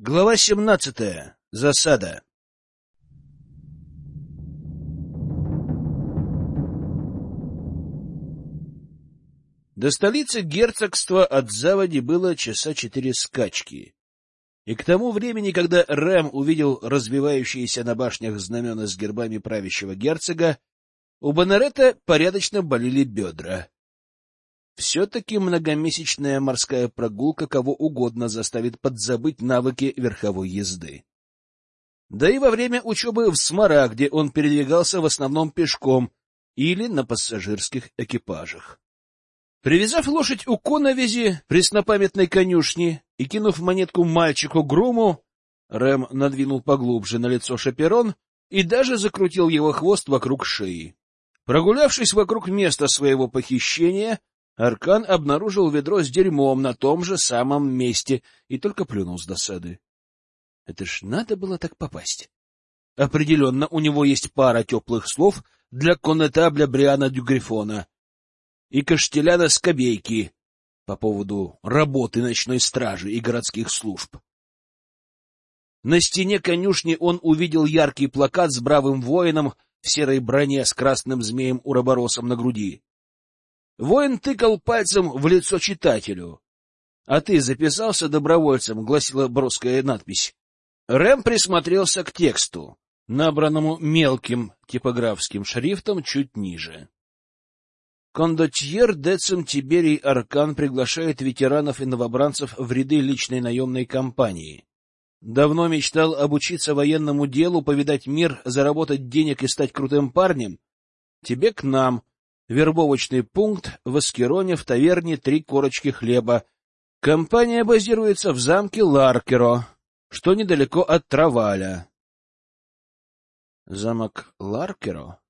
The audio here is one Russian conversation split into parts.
Глава 17. Засада. До столицы герцогства от заводи было часа четыре скачки. И к тому времени, когда Рэм увидел развивающиеся на башнях знамена с гербами правящего герцога, у Бонарета порядочно болели бедра. Все-таки многомесячная морская прогулка кого угодно заставит подзабыть навыки верховой езды. Да и во время учебы в Смарагде он передвигался в основном пешком или на пассажирских экипажах. Привязав лошадь у коновизи преснопамятной конюшни и кинув монетку мальчику Груму, Рэм надвинул поглубже на лицо шаперон и даже закрутил его хвост вокруг шеи. Прогулявшись вокруг места своего похищения, Аркан обнаружил ведро с дерьмом на том же самом месте и только плюнул с досады. Это ж надо было так попасть. Определенно, у него есть пара теплых слов для коннетабля Бриана Дюгрифона и Каштеляна Скобейки по поводу работы ночной стражи и городских служб. На стене конюшни он увидел яркий плакат с бравым воином в серой броне с красным змеем-уроборосом на груди. Воин тыкал пальцем в лицо читателю. — А ты записался добровольцем? — гласила броская надпись. Рэм присмотрелся к тексту, набранному мелким типографским шрифтом чуть ниже. Кондотьер Децим Тиберий Аркан приглашает ветеранов и новобранцев в ряды личной наемной компании. Давно мечтал обучиться военному делу, повидать мир, заработать денег и стать крутым парнем? Тебе к нам, Вербовочный пункт в Аскероне в таверне «Три корочки хлеба». Компания базируется в замке Ларкеро, что недалеко от Траваля. Замок Ларкеро?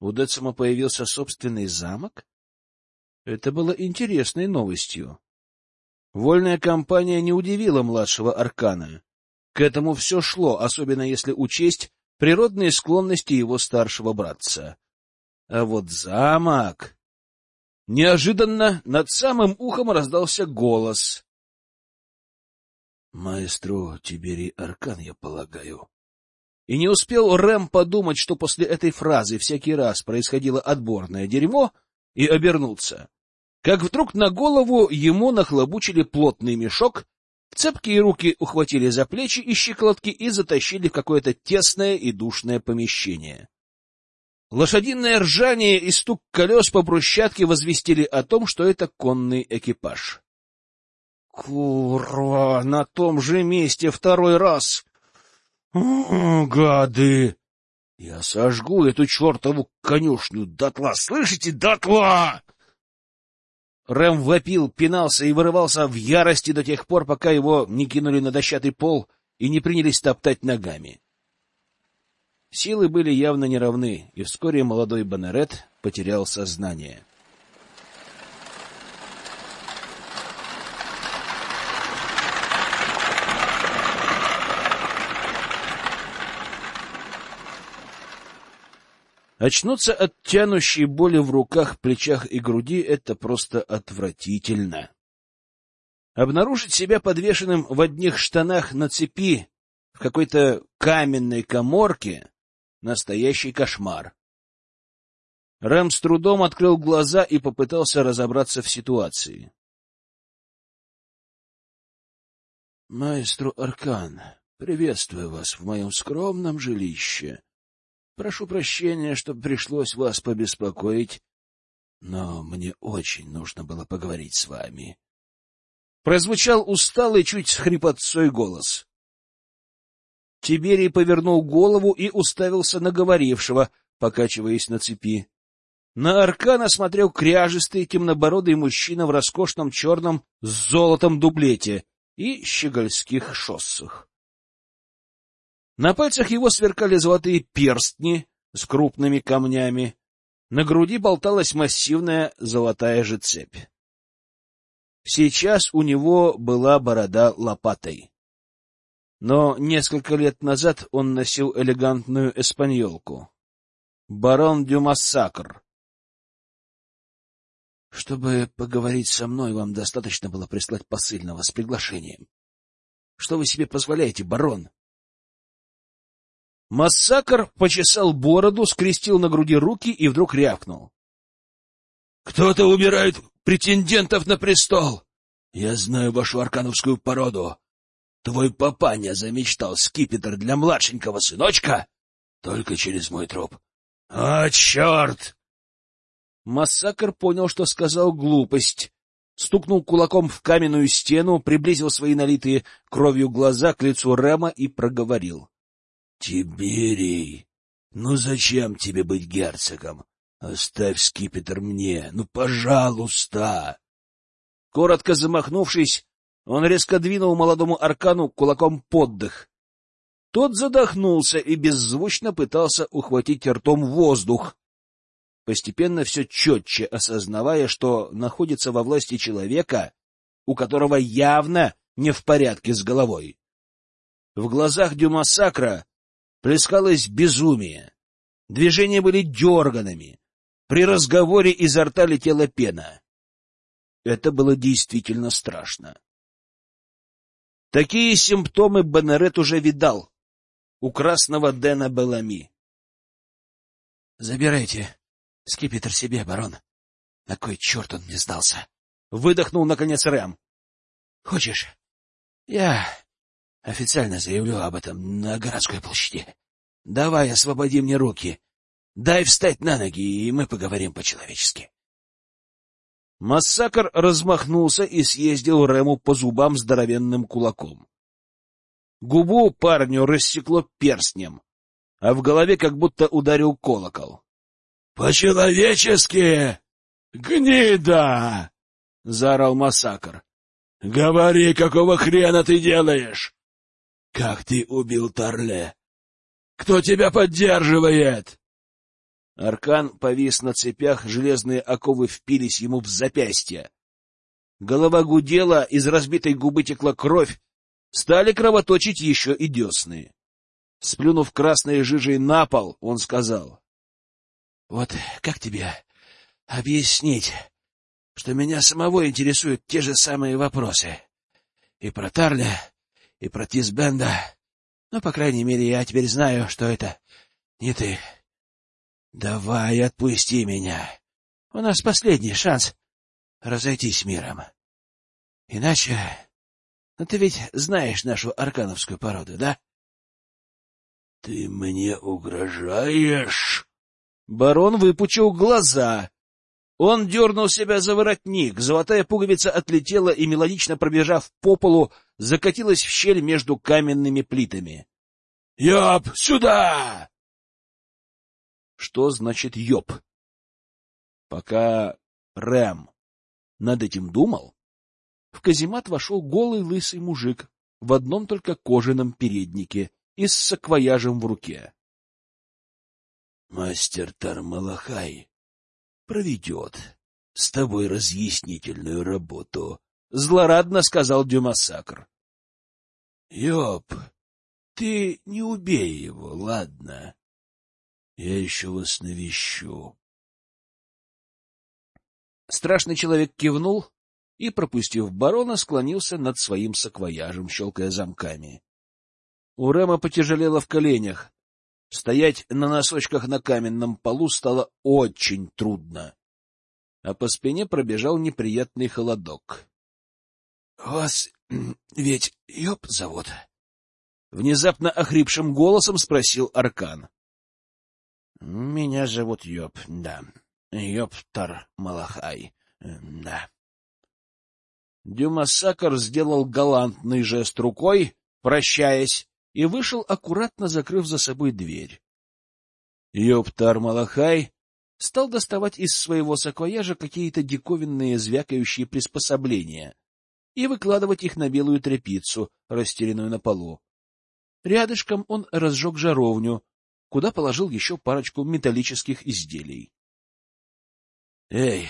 У Децима появился собственный замок? Это было интересной новостью. Вольная компания не удивила младшего Аркана. К этому все шло, особенно если учесть природные склонности его старшего братца. А вот замок... Неожиданно над самым ухом раздался голос. — Маэстро Тибери Аркан, я полагаю. И не успел Рэм подумать, что после этой фразы всякий раз происходило отборное дерьмо, и обернуться. Как вдруг на голову ему нахлобучили плотный мешок, цепкие руки ухватили за плечи и щиколотки и затащили в какое-то тесное и душное помещение. Лошадиное ржание и стук колес по брусчатке возвестили о том, что это конный экипаж. Курва, на том же месте второй раз. гады! Я сожгу эту чертову конюшню дотла, слышите, дотла! Рэм вопил, пинался и вырывался в ярости до тех пор, пока его не кинули на дощатый пол и не принялись топтать ногами. Силы были явно неравны, и вскоре молодой Боннерет потерял сознание. Очнуться от тянущей боли в руках, плечах и груди — это просто отвратительно. Обнаружить себя подвешенным в одних штанах на цепи в какой-то каменной коморке Настоящий кошмар. Рэм с трудом открыл глаза и попытался разобраться в ситуации. — Маэстро Аркан, приветствую вас в моем скромном жилище. Прошу прощения, что пришлось вас побеспокоить, но мне очень нужно было поговорить с вами. Прозвучал усталый, чуть с хрипотцой голос. Тиберий повернул голову и уставился на говорившего, покачиваясь на цепи. На Аркана смотрел кряжистый, темнобородый мужчина в роскошном черном с золотом дублете и щегольских шоссах. На пальцах его сверкали золотые перстни с крупными камнями. На груди болталась массивная золотая же цепь. Сейчас у него была борода лопатой но несколько лет назад он носил элегантную эспаньолку. Барон дю Массакр. Чтобы поговорить со мной, вам достаточно было прислать посыльного с приглашением. — Что вы себе позволяете, барон? Массакр почесал бороду, скрестил на груди руки и вдруг рявкнул. — Кто-то убирает претендентов на престол! Я знаю вашу аркановскую породу. Твой папаня замечтал скипетр для младшенького сыночка? Только через мой труп. А, черт! Массакр понял, что сказал глупость. Стукнул кулаком в каменную стену, приблизил свои налитые кровью глаза к лицу Рема и проговорил. — Тиберий, ну зачем тебе быть герцогом? Оставь скипетр мне, ну, пожалуйста! Коротко замахнувшись, он резко двинул молодому аркану кулаком под дых. Тот задохнулся и беззвучно пытался ухватить ртом воздух, постепенно все четче осознавая, что находится во власти человека, у которого явно не в порядке с головой. В глазах Дюмасакра плескалось безумие. Движения были дерганными. При разговоре изо рта летела пена. Это было действительно страшно. Такие симптомы Беннерет уже видал у красного Дэна Белами. — Забирайте скипетр себе, барон. На кой черт он мне сдался? Выдохнул, наконец, Рэм. — Хочешь, я официально заявлю об этом на городской площади. Давай освободи мне руки. Дай встать на ноги, и мы поговорим по-человечески. Массакр размахнулся и съездил Рэму по зубам здоровенным кулаком. Губу парню рассекло перстнем, а в голове как будто ударил колокол. — По-человечески! Гнида! — заорал Массакр. — Говори, какого хрена ты делаешь? — Как ты убил Торле? Кто тебя поддерживает? Аркан повис на цепях, железные оковы впились ему в запястье. Голова гудела, из разбитой губы текла кровь, стали кровоточить еще и десны. Сплюнув красной жижей на пол, он сказал. — Вот как тебе объяснить, что меня самого интересуют те же самые вопросы? И про Тарля, и про Тизбенда. Ну, по крайней мере, я теперь знаю, что это не ты. —— Давай, отпусти меня. У нас последний шанс разойтись миром. Иначе... Ну, ты ведь знаешь нашу аркановскую породу, да? — Ты мне угрожаешь? Барон выпучил глаза. Он дернул себя за воротник, золотая пуговица отлетела и, мелодично пробежав по полу, закатилась в щель между каменными плитами. — Ёб, сюда! Что значит «ёб». Пока Рэм над этим думал, в каземат вошел голый лысый мужик в одном только кожаном переднике и с саквояжем в руке. — Мастер Тармалахай проведет с тобой разъяснительную работу, — злорадно сказал Дюмасакр. — Ёб, ты не убей его, ладно? Я еще вас навещу. Страшный человек кивнул и, пропустив барона, склонился над своим саквояжем, щелкая замками. У Рема потяжелело в коленях. Стоять на носочках на каменном полу стало очень трудно, а по спине пробежал неприятный холодок. — Вас ведь Ёб зовут? — внезапно охрипшим голосом спросил Аркан. — Меня зовут Йоб, да. Йоптар Малахай, да. Дюмасакар сделал галантный жест рукой, прощаясь, и вышел, аккуратно закрыв за собой дверь. Йоптар Малахай стал доставать из своего саквояжа какие-то диковинные звякающие приспособления и выкладывать их на белую тряпицу, расстеленную на полу. Рядышком он разжег жаровню, куда положил еще парочку металлических изделий. — Эй,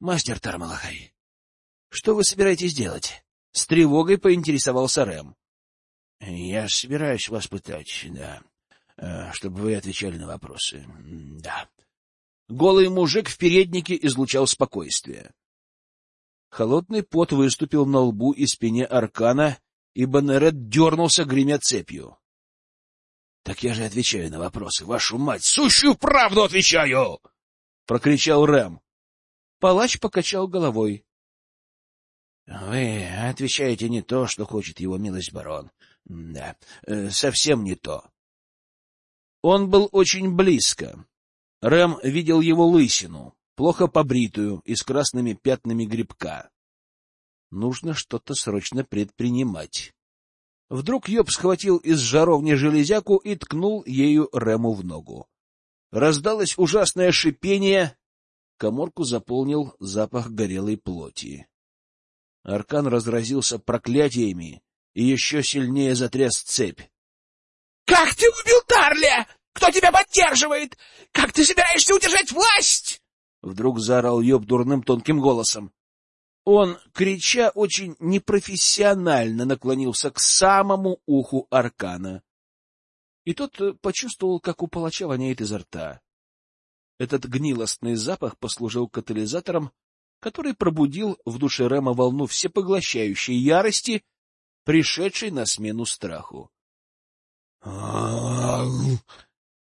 мастер Тармалахай, что вы собираетесь делать? — с тревогой поинтересовался Рэм. — Я собираюсь вас пытать, да, э, чтобы вы отвечали на вопросы, да. Голый мужик в переднике излучал спокойствие. Холодный пот выступил на лбу и спине Аркана и Баннерет дернулся, гремя цепью. — Так я же отвечаю на вопросы, вашу мать! Сущую правду отвечаю! — прокричал Рэм. Палач покачал головой. — Вы отвечаете не то, что хочет его милость барон. Да, э, совсем не то. Он был очень близко. Рэм видел его лысину, плохо побритую и с красными пятнами грибка. Нужно что-то срочно предпринимать. Вдруг Йоб схватил из жаровни железяку и ткнул ею Рэму в ногу. Раздалось ужасное шипение. Коморку заполнил запах горелой плоти. Аркан разразился проклятиями и еще сильнее затряс цепь. — Как ты убил Тарля? Кто тебя поддерживает? Как ты собираешься удержать власть? Вдруг заорал Йоб дурным тонким голосом. Он, крича, очень непрофессионально наклонился к самому уху Аркана. И тот э, почувствовал, как у палача воняет изо рта. Этот гнилостный запах послужил катализатором, который пробудил в душе Рема волну всепоглощающей ярости, пришедшей на смену страху.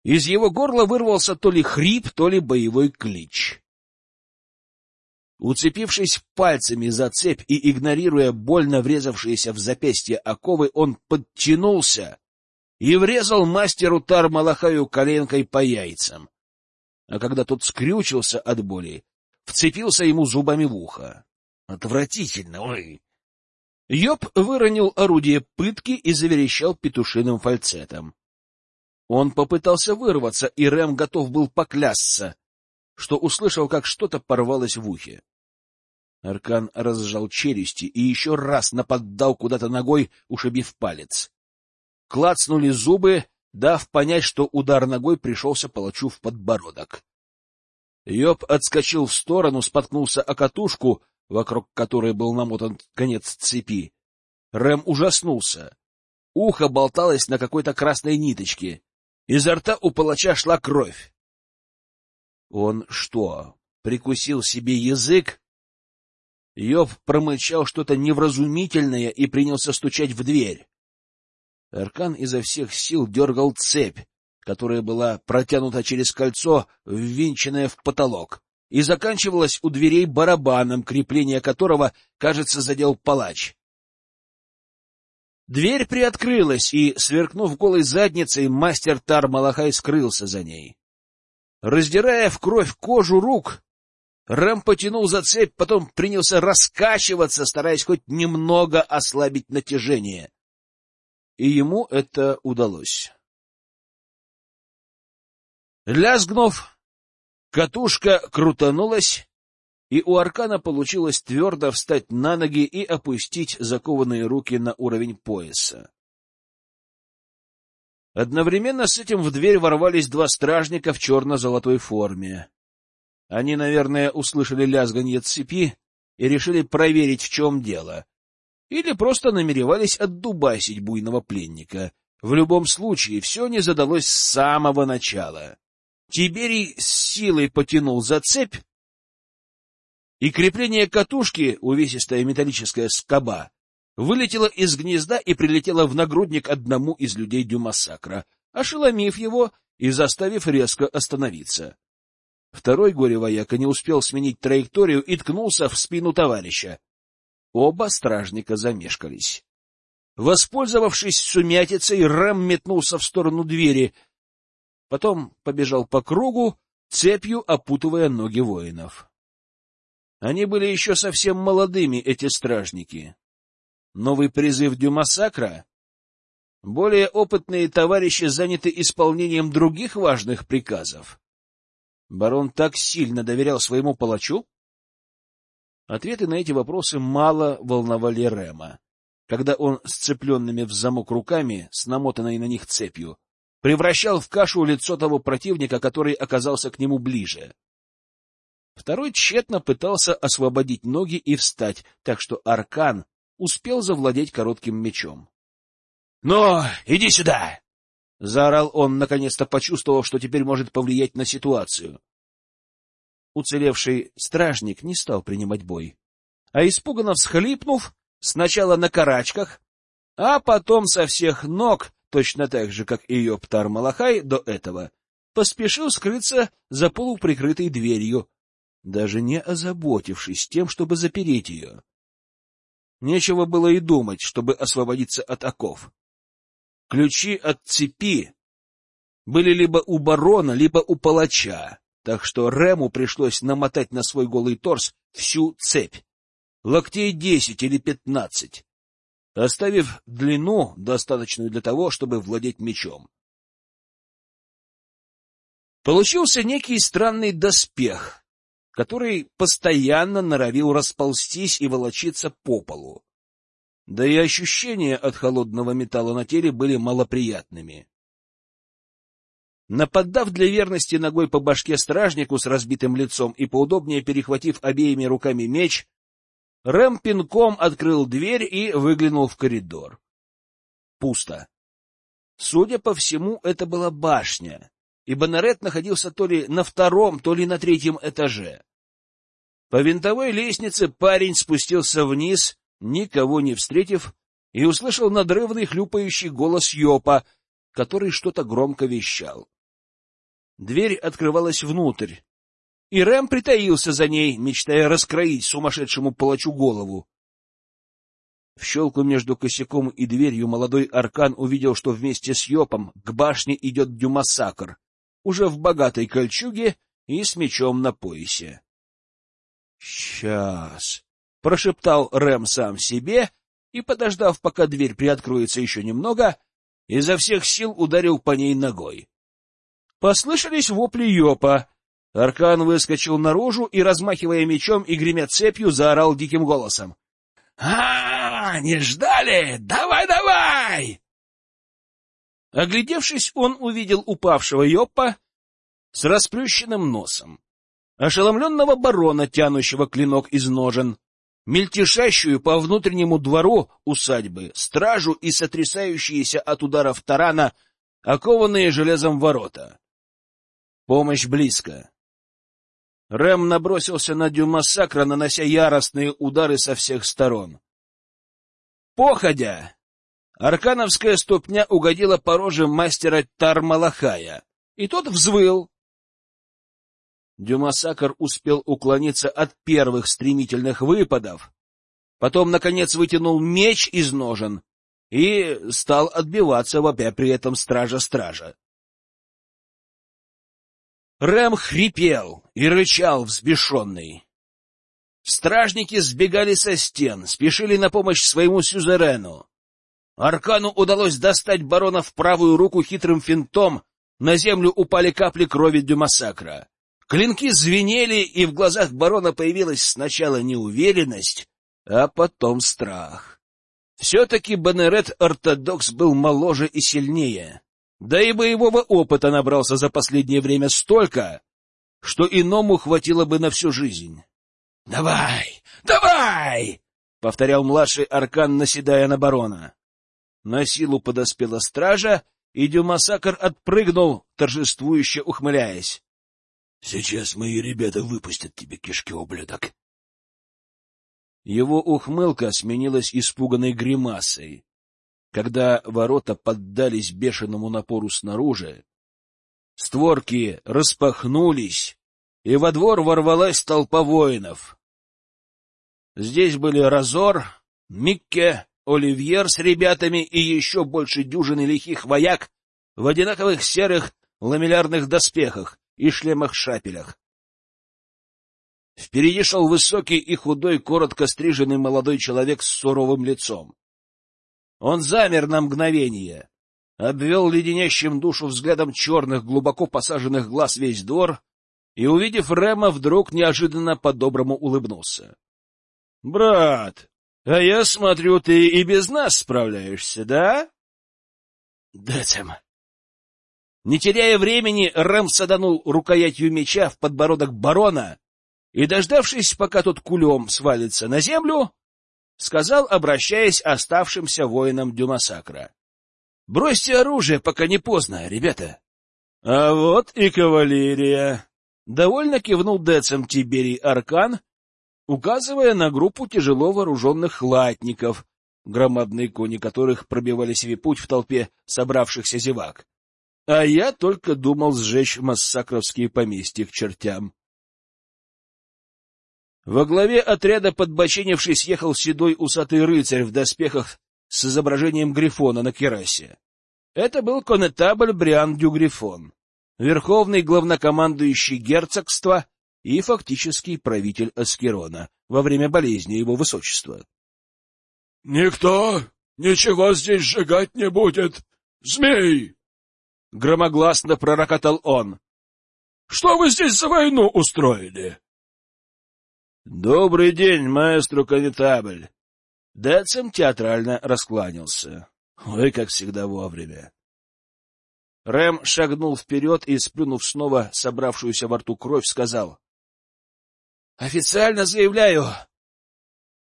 Из его горла вырвался то ли хрип, то ли боевой клич. Уцепившись пальцами за цепь и игнорируя больно врезавшиеся в запястье оковы, он подтянулся и врезал мастеру Тар-Малахаю коленкой по яйцам. А когда тот скрючился от боли, вцепился ему зубами в ухо. Отвратительно, ой! Йоб выронил орудие пытки и заверещал петушиным фальцетом. Он попытался вырваться, и Рэм готов был поклясться, что услышал, как что-то порвалось в ухе. Аркан разжал челюсти и еще раз нападал куда-то ногой, ушибив палец. Клацнули зубы, дав понять, что удар ногой пришелся палачу в подбородок. Йоб отскочил в сторону, споткнулся о катушку, вокруг которой был намотан конец цепи. Рэм ужаснулся. Ухо болталось на какой-то красной ниточке. Изо рта у палача шла кровь. Он что, прикусил себе язык? Йов промычал что-то невразумительное и принялся стучать в дверь. Аркан изо всех сил дергал цепь, которая была протянута через кольцо, ввинченное в потолок, и заканчивалась у дверей барабаном, крепление которого, кажется, задел палач. Дверь приоткрылась, и, сверкнув голой задницей, мастер Тар Малахай скрылся за ней. Раздирая в кровь кожу рук, Рэм потянул за цепь, потом принялся раскачиваться, стараясь хоть немного ослабить натяжение. И ему это удалось. Лязгнув, катушка крутанулась, и у Аркана получилось твердо встать на ноги и опустить закованные руки на уровень пояса. Одновременно с этим в дверь ворвались два стражника в черно-золотой форме. Они, наверное, услышали лязганье цепи и решили проверить, в чем дело. Или просто намеревались отдубасить буйного пленника. В любом случае, все не задалось с самого начала. Тиберий с силой потянул за цепь, и крепление катушки, увесистая металлическая скоба, вылетела из гнезда и прилетела в нагрудник одному из людей Дюмассакра, ошеломив его и заставив резко остановиться. Второй горе-вояка не успел сменить траекторию и ткнулся в спину товарища. Оба стражника замешкались. Воспользовавшись сумятицей, Рэм метнулся в сторону двери, потом побежал по кругу, цепью опутывая ноги воинов. Они были еще совсем молодыми, эти стражники. Новый призыв Дюмасакра? Более опытные товарищи заняты исполнением других важных приказов. Барон так сильно доверял своему палачу? Ответы на эти вопросы мало волновали Рема, когда он сцепленными в замок руками, с намотанной на них цепью, превращал в кашу лицо того противника, который оказался к нему ближе. Второй тщетно пытался освободить ноги и встать, так что Аркан успел завладеть коротким мечом. — Но иди сюда! — заорал он, наконец-то почувствовав, что теперь может повлиять на ситуацию. Уцелевший стражник не стал принимать бой, а испуганно всхлипнув, сначала на карачках, а потом со всех ног, точно так же, как и Йоптар Малахай до этого, поспешил скрыться за полуприкрытой дверью, даже не озаботившись тем, чтобы запереть ее. Нечего было и думать, чтобы освободиться от оков. Ключи от цепи были либо у барона, либо у палача, так что Рему пришлось намотать на свой голый торс всю цепь, локтей десять или пятнадцать, оставив длину, достаточную для того, чтобы владеть мечом. Получился некий странный доспех, который постоянно норовил расползтись и волочиться по полу. Да и ощущения от холодного металла на теле были малоприятными. Нападав для верности ногой по башке стражнику с разбитым лицом и поудобнее перехватив обеими руками меч, Рэм пинком открыл дверь и выглянул в коридор. Пусто. Судя по всему, это была башня, и Бонарет находился то ли на втором, то ли на третьем этаже. По винтовой лестнице парень спустился вниз, никого не встретив, и услышал надрывный хлюпающий голос Йопа, который что-то громко вещал. Дверь открывалась внутрь, и Рэм притаился за ней, мечтая раскроить сумасшедшему палачу голову. В щелку между косяком и дверью молодой Аркан увидел, что вместе с Йопом к башне идет Дюмасакр, уже в богатой кольчуге и с мечом на поясе. «Сейчас!» — прошептал Рэм сам себе и, подождав, пока дверь приоткроется еще немного, изо всех сил ударил по ней ногой. Послышались вопли Йопа. Аркан выскочил наружу и, размахивая мечом и гремя цепью, заорал диким голосом. «А, -а, не ждали! Давай, давай!» Оглядевшись, он увидел упавшего Йоппа с расплющенным носом ошеломленного барона, тянущего клинок из ножен, мельтешащую по внутреннему двору усадьбы, стражу и сотрясающиеся от ударов тарана, окованные железом ворота. Помощь близко. Рэм набросился на Дюмассакра, нанося яростные удары со всех сторон. Походя! Аркановская ступня угодила по роже мастера Тармалахая, и тот взвыл, Дюмасакр успел уклониться от первых стремительных выпадов, потом, наконец, вытянул меч из ножен и стал отбиваться, вопя при этом стража-стража. Рэм хрипел и рычал взбешенный. Стражники сбегали со стен, спешили на помощь своему сюзерену. Аркану удалось достать барона в правую руку хитрым финтом, на землю упали капли крови Дюмасакра. Клинки звенели, и в глазах барона появилась сначала неуверенность, а потом страх. Все-таки Бенерет-ортодокс был моложе и сильнее, да и боевого опыта набрался за последнее время столько, что иному хватило бы на всю жизнь. — Давай! Давай! — повторял младший аркан, наседая на барона. На силу подоспела стража, и Дюмасакр отпрыгнул, торжествующе ухмыляясь. Сейчас мои ребята выпустят тебе кишки, ублюдок. Его ухмылка сменилась испуганной гримасой. Когда ворота поддались бешеному напору снаружи, створки распахнулись, и во двор ворвалась толпа воинов. Здесь были Разор, Микке, Оливьер с ребятами и еще больше дюжины лихих вояк в одинаковых серых ламеллярных доспехах, и шлемах-шапелях. Впереди шел высокий и худой, коротко стриженный молодой человек с суровым лицом. Он замер на мгновение, обвел леденящим душу взглядом черных, глубоко посаженных глаз весь двор и, увидев Рема, вдруг неожиданно по-доброму улыбнулся. — Брат, а я смотрю, ты и без нас справляешься, да? — Децем, не теряя времени, Рэм саданул рукоятью меча в подбородок барона и, дождавшись, пока тот кулем свалится на землю, сказал, обращаясь оставшимся воинам Дюмасакра. — Бросьте оружие, пока не поздно, ребята. — А вот и кавалерия! — довольно кивнул Децем Тиберий Аркан, указывая на группу тяжело вооруженных латников, громадные кони которых пробивали себе путь в толпе собравшихся зевак. А я только думал сжечь массакровские поместья к чертям. Во главе отряда, подбоченившись, ехал седой усатый рыцарь в доспехах с изображением Грифона на керасе. Это был конетабль Бриан Дю Грифон, верховный главнокомандующий герцогства и фактический правитель Аскерона во время болезни его высочества. — Никто ничего здесь сжигать не будет! Змей! — громогласно пророкотал он. — Что вы здесь за войну устроили? — Добрый день, маэстро Конетабль! Децим театрально раскланялся. Ой, как всегда вовремя. Рэм шагнул вперед и, сплюнув снова собравшуюся во рту кровь, сказал. — Официально заявляю,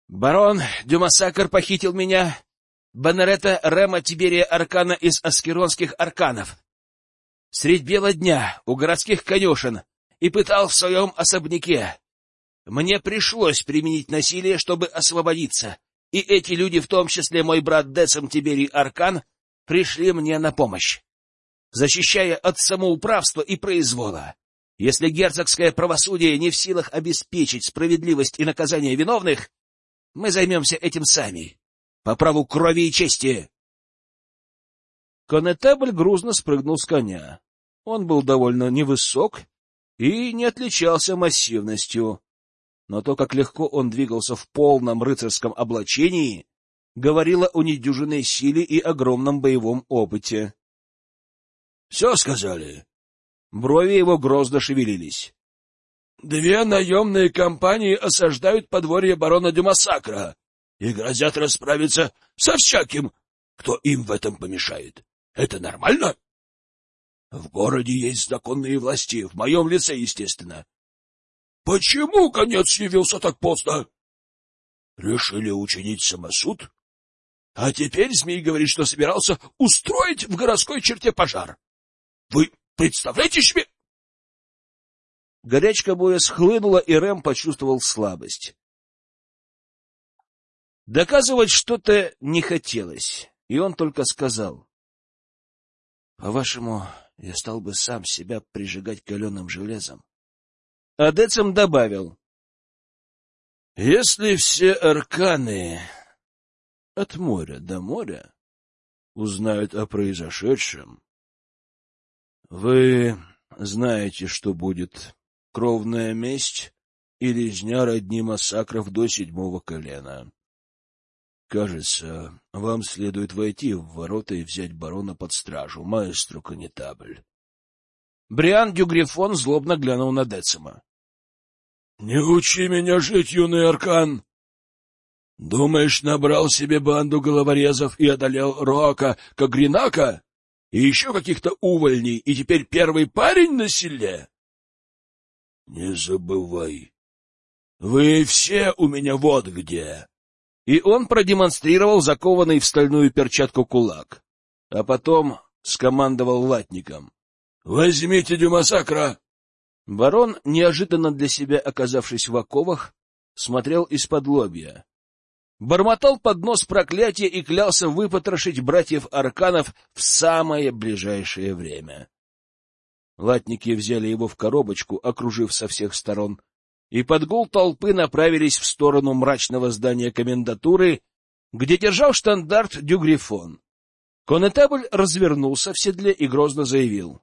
барон Дюмасакр похитил меня, Банерета Рема Тиберия Аркана из аскеронских арканов, средь бела дня у городских конюшен и пытал в своем особняке. Мне пришлось применить насилие, чтобы освободиться, и эти люди, в том числе мой брат Децем Тиберий Аркан, пришли мне на помощь защищая от самоуправства и произвола. Если герцогское правосудие не в силах обеспечить справедливость и наказание виновных, мы займемся этим сами, по праву крови и чести. Конетабль грузно спрыгнул с коня. Он был довольно невысок и не отличался массивностью, но то, как легко он двигался в полном рыцарском облачении, говорило о недюжинной силе и огромном боевом опыте. — Все сказали. Брови его грозно шевелились. — Две наемные компании осаждают подворье барона Дюмасакра и грозят расправиться со всяким, кто им в этом помешает. Это нормально? В городе есть законные власти, в моем лице, естественно. Почему конец явился так поздно? Решили учинить самосуд? А теперь змей говорит, что собирался устроить в городской черте пожар. Вы представляете себе? Горячка боя схлынула, и Рэм почувствовал слабость. Доказывать что-то не хотелось, и он только сказал. — По-вашему, я стал бы сам себя прижигать каленым железом. А Децем добавил. — Если все арканы от моря до моря узнают о произошедшем, вы знаете, что будет кровная месть и резня родни массакров до седьмого колена. Кажется, вам следует войти в ворота и взять барона под стражу, маэстро Конетабль. Бриан Дюгрифон злобно глянул на Децима. — Не учи меня жить, юный Аркан! Думаешь, набрал себе банду головорезов и одолел Рока Кагринака? и еще каких-то увольней, и теперь первый парень на селе? Не забывай, вы все у меня вот где. И он продемонстрировал закованный в стальную перчатку кулак, а потом скомандовал латником. — Возьмите Дюмасакра! Барон, неожиданно для себя оказавшись в оковах, смотрел из-под лобья бормотал под нос проклятия и клялся выпотрошить братьев Арканов в самое ближайшее время. Латники взяли его в коробочку, окружив со всех сторон, и под гул толпы направились в сторону мрачного здания комендатуры, где держал штандарт Дюгрифон. Конетабль развернулся в седле и грозно заявил.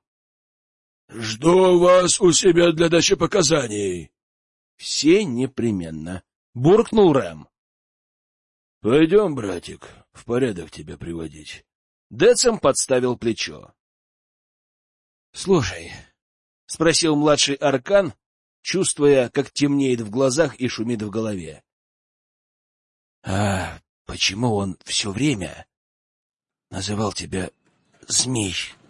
— Жду вас у себя для дачи показаний. — Все непременно, — буркнул Рэм. — Пойдем, братик, в порядок тебя приводить. Децем подставил плечо. — Слушай, — спросил младший аркан, чувствуя, как темнеет в глазах и шумит в голове. — А почему он все время называл тебя змей? —